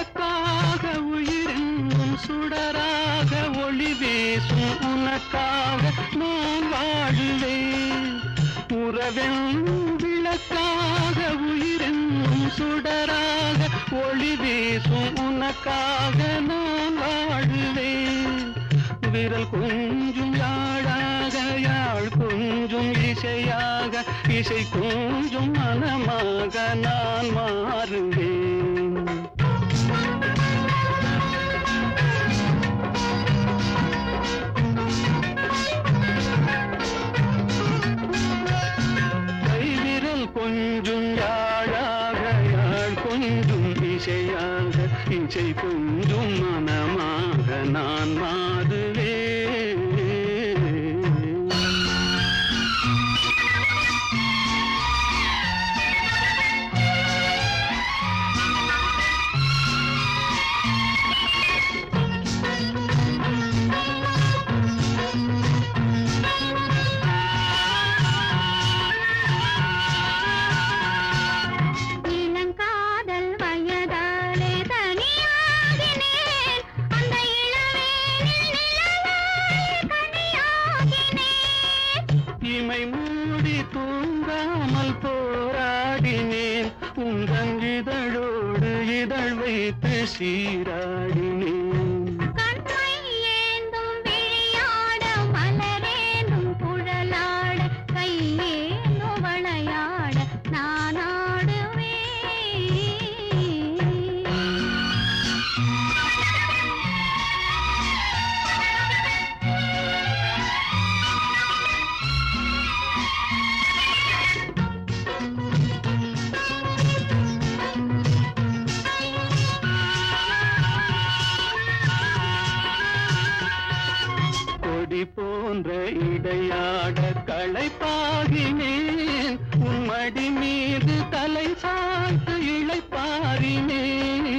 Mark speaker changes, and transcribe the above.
Speaker 1: உறவெல்லும் விளக்காக சுடராக ஒளி வீசும் உனக்காக நான் வாழ்வேன். உறவெல்லும் விளக்காக உயிரென்னும் சுடராக ஒளி வீசும் உனக்காக நான் வாழ்வேன். விரல் கொஞ்சும் யாழாக யாழ் கொஞ்சும் இசையாக இசை கொஞ்சும் மனமாக நான் மாறுவேன். கொஞ்சும் யாழாக யாழ் கொஞ்சும் இசையாக இசை கொஞ்சும் மனமாக நான் மாறுவேன். போராடினேன் இதழ் வைத்து சீராடினேன் போன்ற இடையாட களைப்பாகினேன். உம்மடி மீது தலை சாய்த்து இழைப்பாரினேன்